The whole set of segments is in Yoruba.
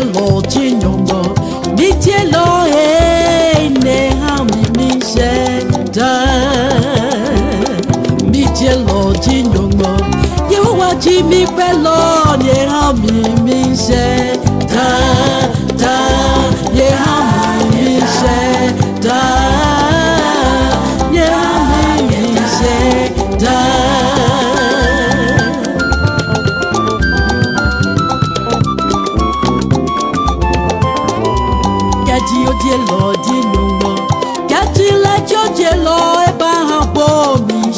lo jinyongo Nije lo hey ne hami mi shenda mi lo jinyongo Yewa jimi pelo ne hami mi shenda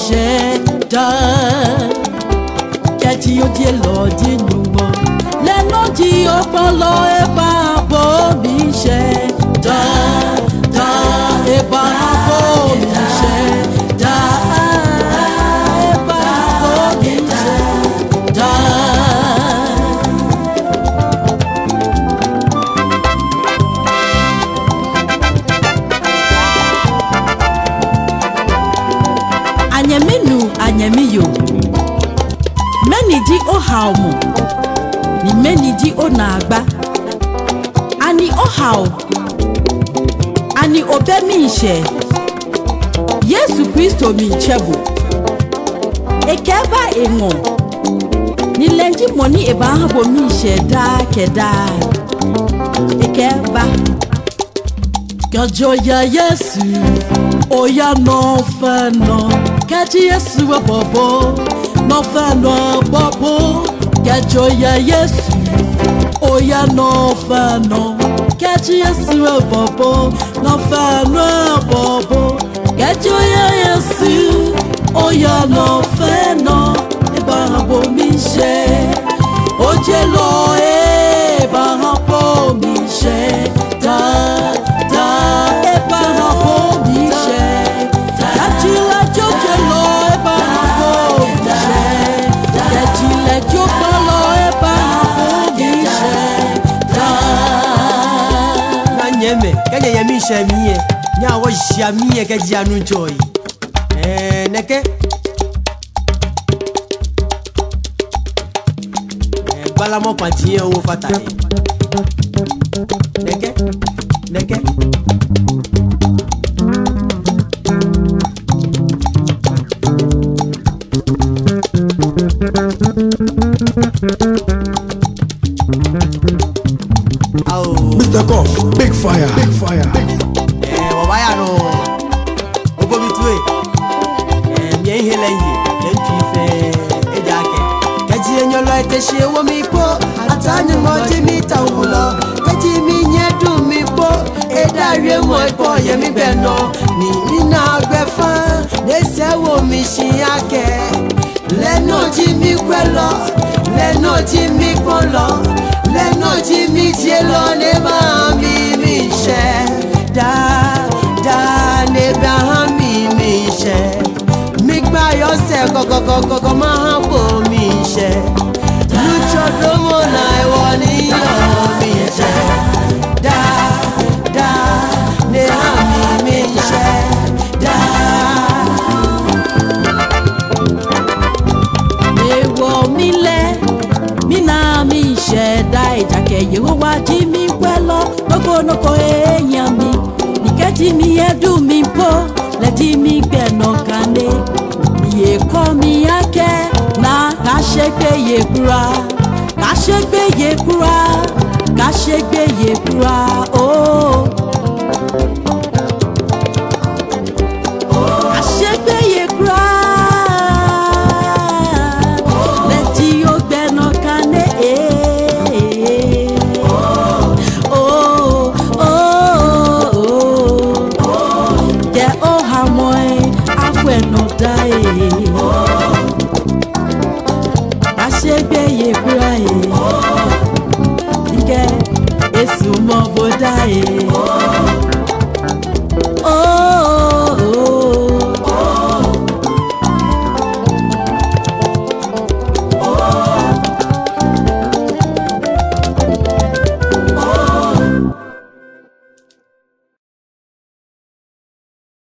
ṣẹ̀dá ẹtí ó di èlò ọdínú wọn lẹ́nu di ọpọlọ ẹ. anyame yo mmenidi ɔhaw mu ne mmenidi ɔnaagba ani ɔhaw ani ɔbɛ mi nhyɛ yesu kristo mi nkyɛ bo ekɛɛba eŋɔ ne lɛnji mɔni abo mi nhyɛ daa kɛdaa ekɛɛba gàjọ ya yesu ó yá nọ fẹ́ nọ kachi yesu wa bobo nofa no bobo kacho ya yesu oya nofa no kachi yesu wa bobo nofa no bobo kacho ya yesu oya nofa no ibarabo mi se oje lo nyeme kenye yemisha mie nyawosha mie kejianuchoi e, neke e, balamɔ pàtìyẹ owó fata yẹ nẹkẹ nẹkẹ. thank you big fire. Eh, baba ya no. Ogo bi tue. Eh, mi ehe le yi, le ntu ife. E ja ke. Keji enyo lo ete she wo mi po. Atani mo ji mi ta wo lo. Keji mi nye du mi po. E da re mo ipo e ye mi be no. Ni ni na gbe fa. se wo mi shi ake. Lẹ́nu jí mi pẹ́ lọ, lẹ́nu jí mi pọ́n lọ, lẹ́nu jí mi jẹ́ lọ ní máa. kokokokoko máa bomi iṣẹ́ lùtọ́dọ́mọ náà ìwọ níyọ̀ mi iṣẹ́ dáadáa ní àmì mi iṣẹ́ dáa. èèwọ̀ mi lẹ́ mi náà mi iṣẹ́ dá ìjà kẹyẹ ó wá jí mi pẹ́ lọ lọ́gọ́nọ́gọ́ èèyàn mi nìkẹ́ tí mi ẹ̀dùn mi bọ́ lẹ́tí mi gbẹ̀nà kan lé yè kọ́ mi ákẹ́ náà ká ṣe gbé yè búra ká ṣe gbé yè búra ká ṣe gbé yè búra ooo. Ká ṣe gbé yè jésù mọ́ bó dá e.